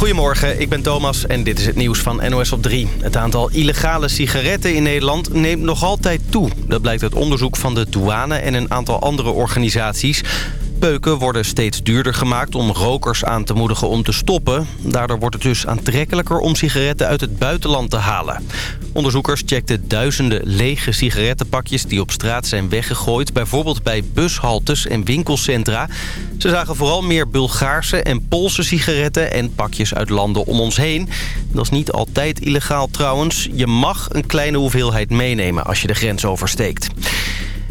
Goedemorgen, ik ben Thomas en dit is het nieuws van NOS op 3. Het aantal illegale sigaretten in Nederland neemt nog altijd toe. Dat blijkt uit onderzoek van de douane en een aantal andere organisaties. Peuken worden steeds duurder gemaakt om rokers aan te moedigen om te stoppen. Daardoor wordt het dus aantrekkelijker om sigaretten uit het buitenland te halen. Onderzoekers checkten duizenden lege sigarettenpakjes die op straat zijn weggegooid. Bijvoorbeeld bij bushaltes en winkelcentra. Ze zagen vooral meer Bulgaarse en Poolse sigaretten en pakjes uit landen om ons heen. Dat is niet altijd illegaal trouwens. Je mag een kleine hoeveelheid meenemen als je de grens oversteekt.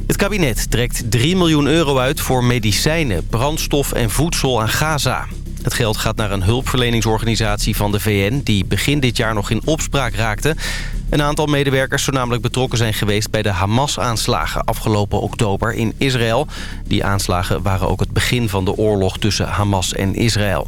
Het kabinet trekt 3 miljoen euro uit voor medicijnen, brandstof en voedsel aan Gaza. Het geld gaat naar een hulpverleningsorganisatie van de VN... die begin dit jaar nog in opspraak raakte. Een aantal medewerkers zou namelijk betrokken zijn geweest... bij de Hamas-aanslagen afgelopen oktober in Israël. Die aanslagen waren ook het begin van de oorlog tussen Hamas en Israël.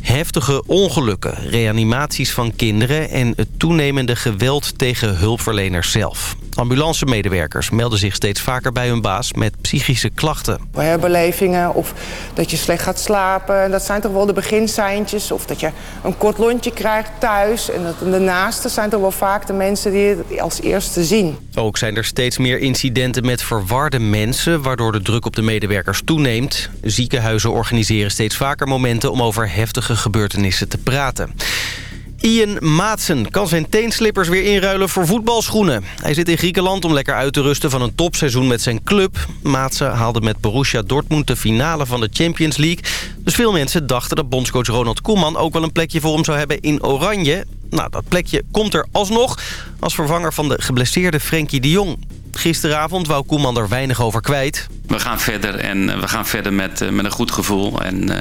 Heftige ongelukken, reanimaties van kinderen... en het toenemende geweld tegen hulpverleners zelf. Ambulancemedewerkers melden zich steeds vaker bij hun baas met psychische klachten. Herbelevingen of dat je slecht gaat slapen. Dat zijn toch wel de beginseintjes. Of dat je een kort lontje krijgt thuis. En dat de naasten zijn toch wel vaak de mensen die het als eerste zien. Ook zijn er steeds meer incidenten met verwarde mensen... waardoor de druk op de medewerkers toeneemt. Ziekenhuizen organiseren steeds vaker momenten om over heftige gebeurtenissen te praten. Ian Maatsen kan zijn teenslippers weer inruilen voor voetbalschoenen. Hij zit in Griekenland om lekker uit te rusten van een topseizoen met zijn club. Maatsen haalde met Borussia Dortmund de finale van de Champions League. Dus veel mensen dachten dat bondscoach Ronald Koeman ook wel een plekje voor hem zou hebben in Oranje. Nou, dat plekje komt er alsnog als vervanger van de geblesseerde Frenkie de Jong. Gisteravond wou Koeman er weinig over kwijt. We gaan verder en eh, we gaan verder met, eh, met een goed gevoel. En uh,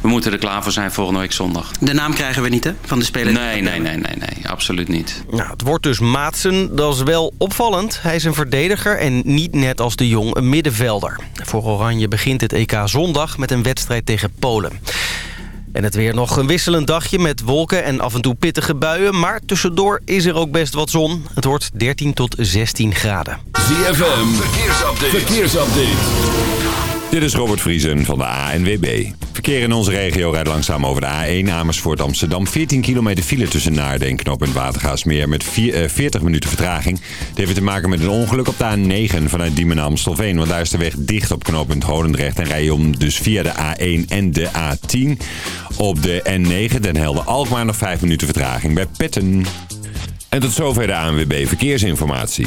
we moeten er klaar voor zijn volgende week zondag. De naam krijgen we niet, hè? Van de speler? Nee, nee, nee, nee, nee. Absoluut niet. Nou, het wordt dus Maatsen. Dat is wel opvallend. Hij is een verdediger en niet net als de Jong een middenvelder. Voor Oranje begint het EK zondag met een wedstrijd tegen Polen. En het weer nog een wisselend dagje met wolken en af en toe pittige buien. Maar tussendoor is er ook best wat zon. Het wordt 13 tot 16 graden. ZFM, verkeersupdate. verkeersupdate. Dit is Robert Vriesen van de ANWB. Verkeer in onze regio rijdt langzaam over de A1 Amersfoort Amsterdam. 14 kilometer file tussen Naarden en Knop in Watergaasmeer met 40 minuten vertraging. Het heeft te maken met een ongeluk op de A9 vanuit Diemen naar Amstelveen. Want daar is de weg dicht op knooppunt Holendrecht en rij om dus via de A1 en de A10. Op de N9 Den Helder-Alkmaar nog 5 minuten vertraging bij Petten. En tot zover de ANWB Verkeersinformatie.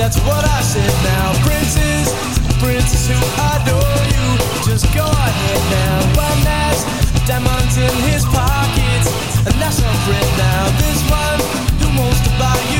That's what I said now. Princess, princess who adore you. Just go ahead now. One has diamonds in his pockets, and that's a friend now. This one who wants to buy you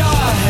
your head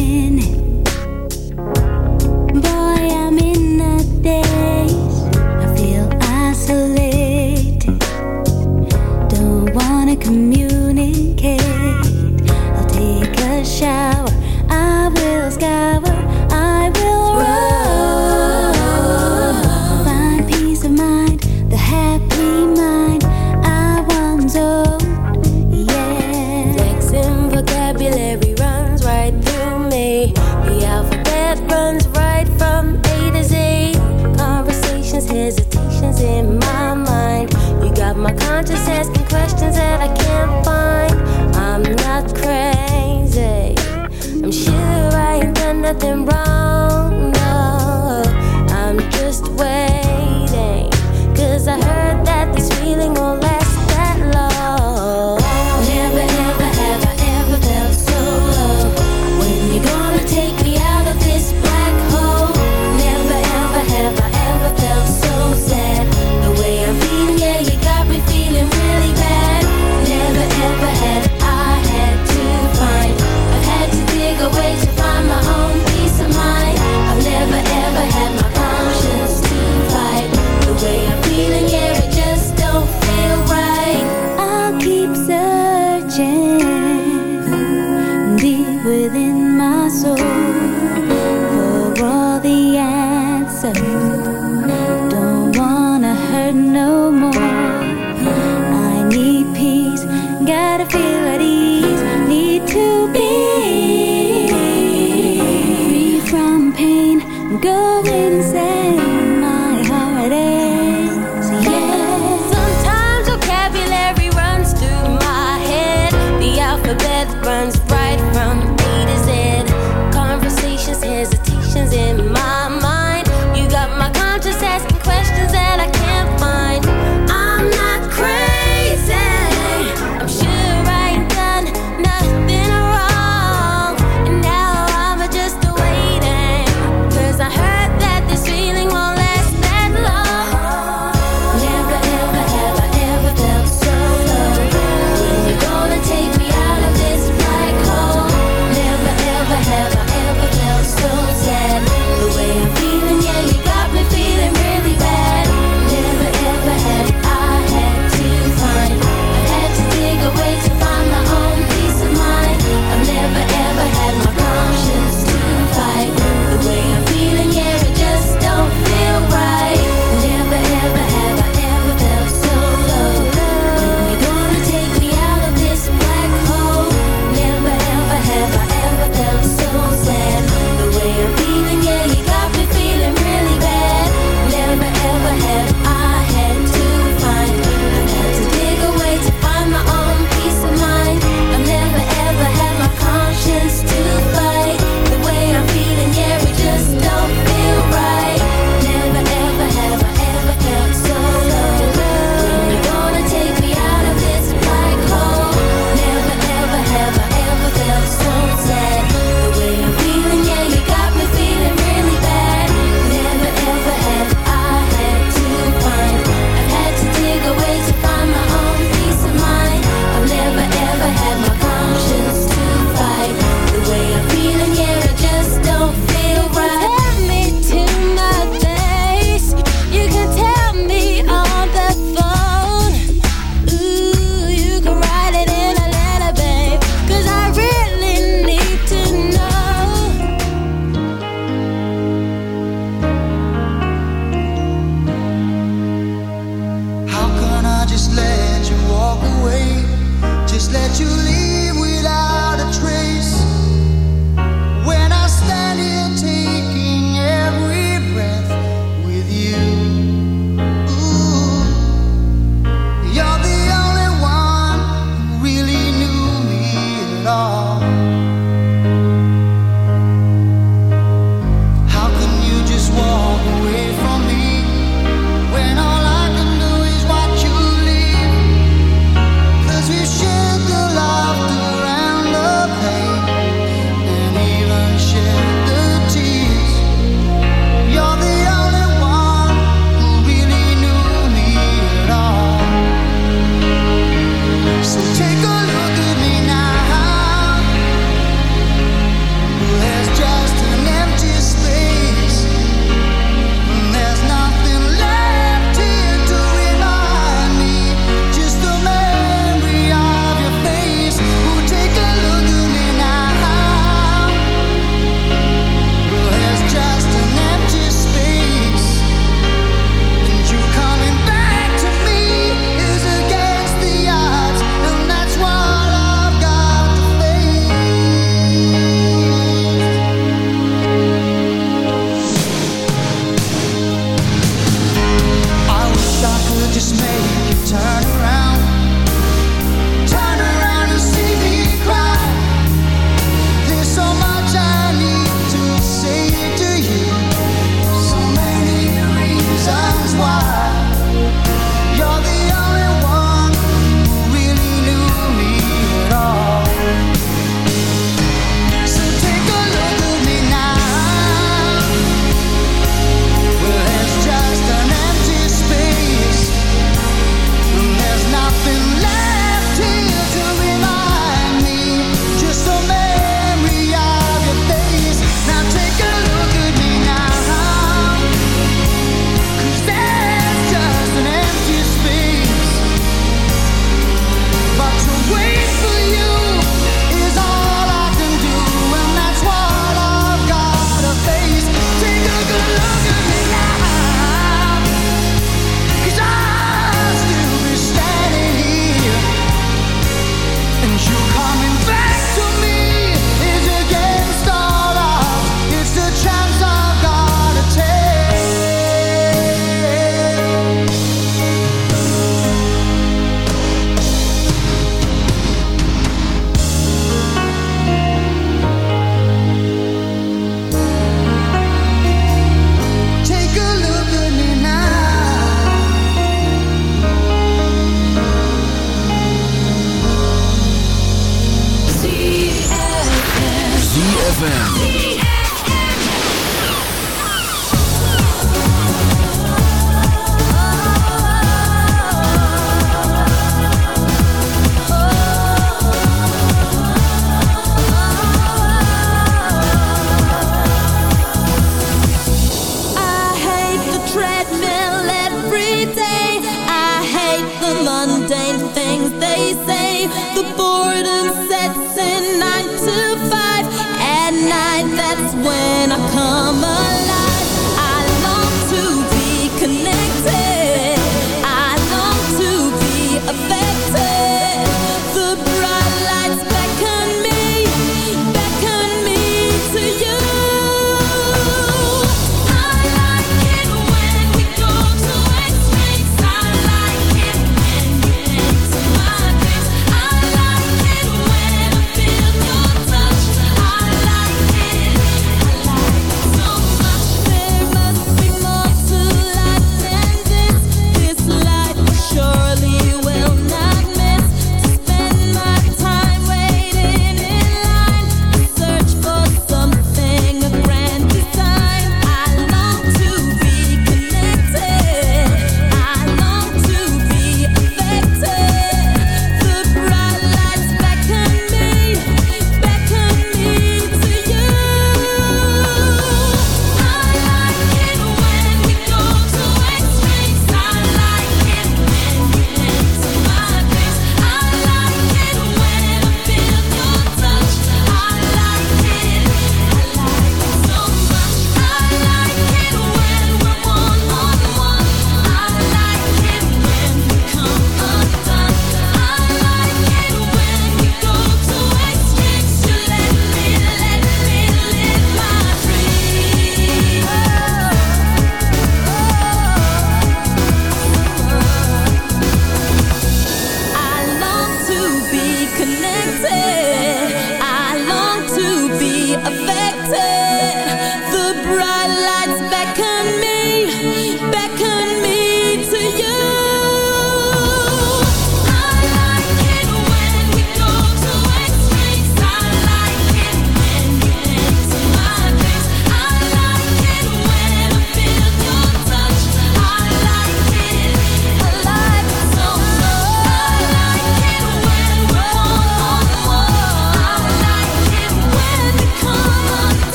minute.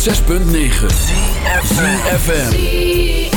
106.9 ZFM.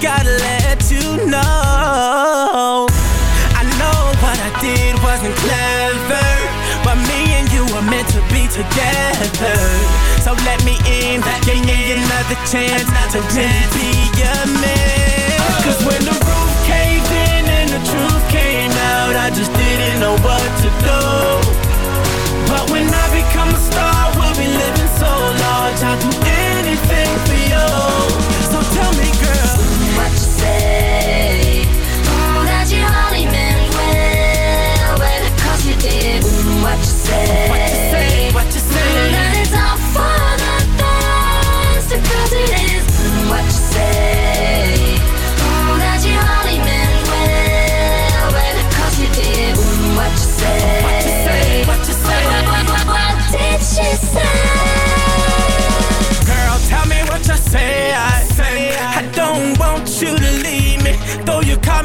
gotta let you know I know what I did wasn't clever But me and you were meant to be together So let me in, let give me, in. another chance another To really be your man. Cause when the roof caved in and the truth came out I just didn't know what to do But when I become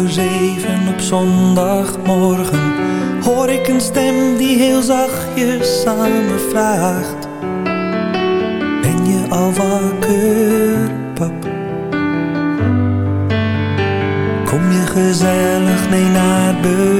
over zeven op zondagmorgen hoor ik een stem die heel zachtjes aan me vraagt. Ben je al wakker, pap? Kom je gezellig mee naar beneden?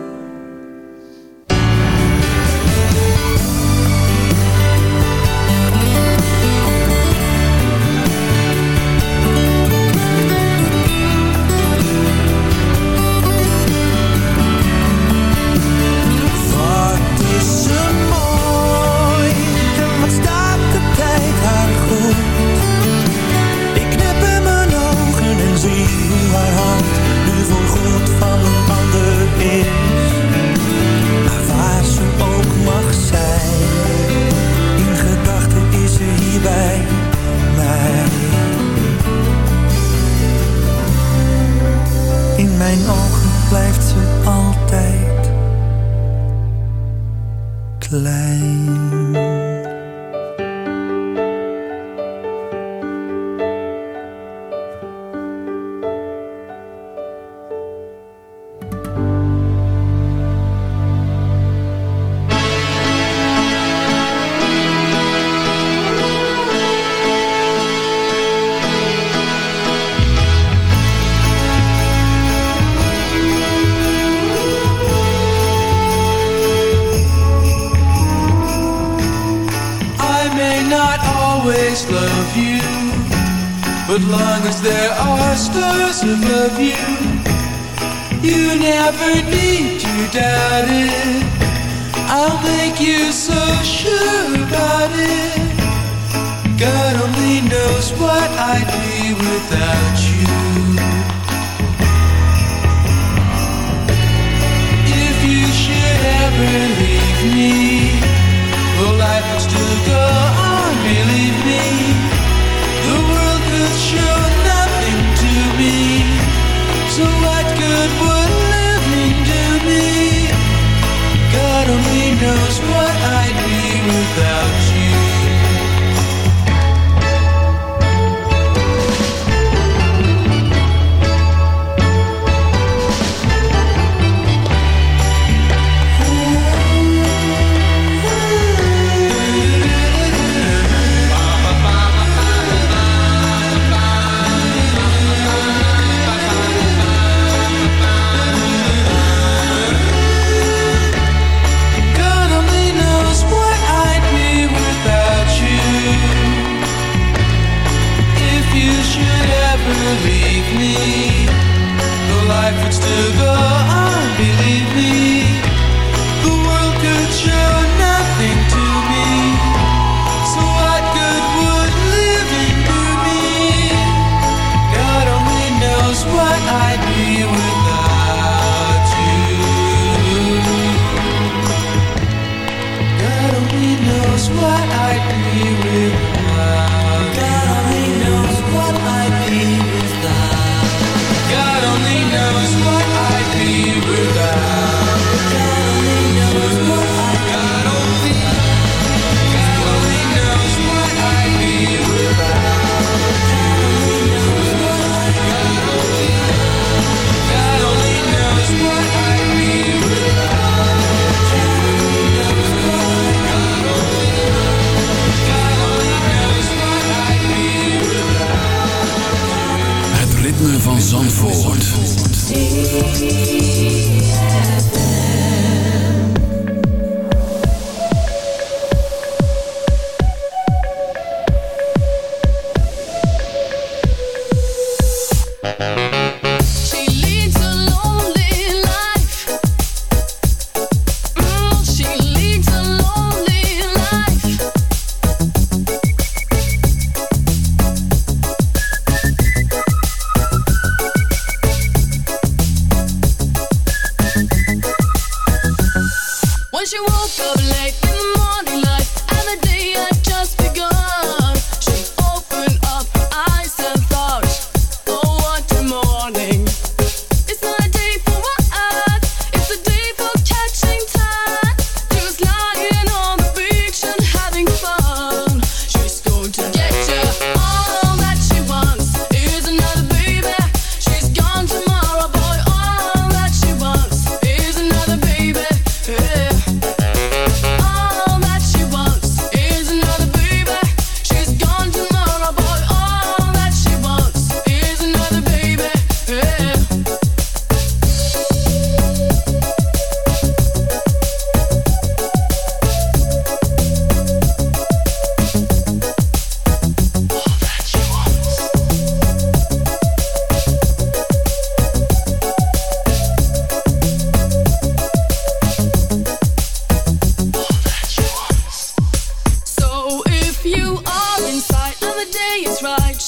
without you.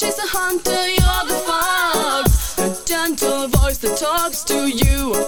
she's a hunter, you're the fox. A gentle voice that talks to you.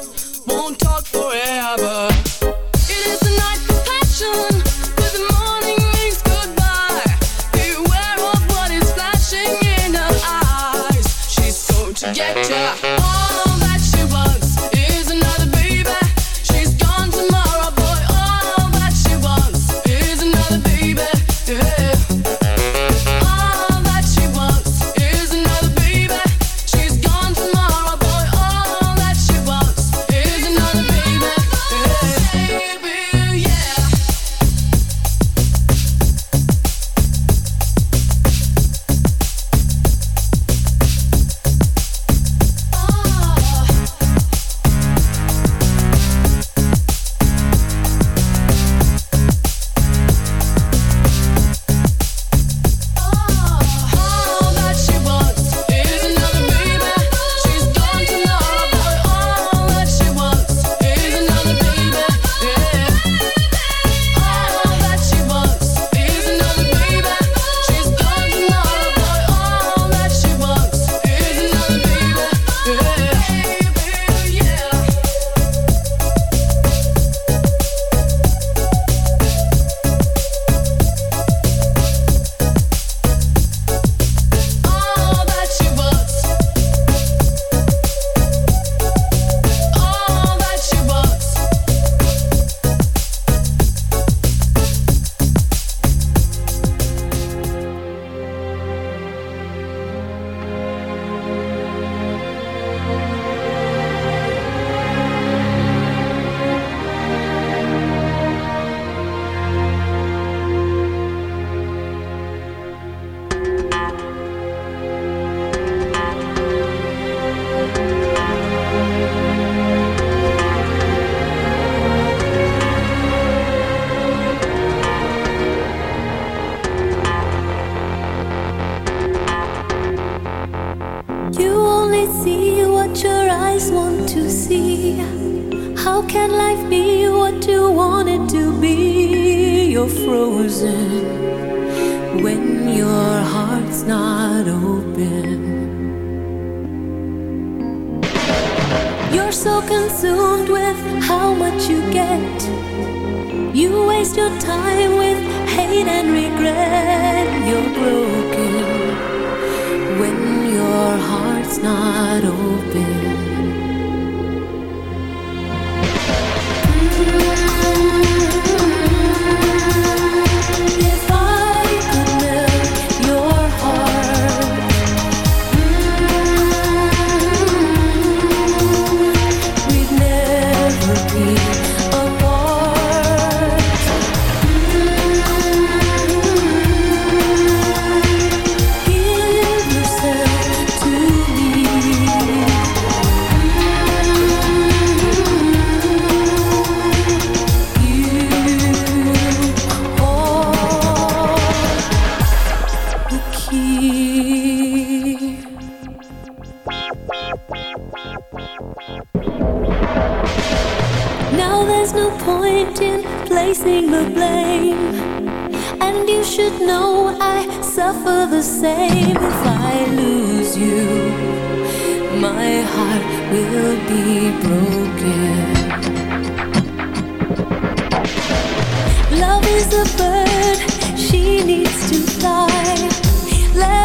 suffer the same if I lose you. My heart will be broken. Love is a bird, she needs to fly. Let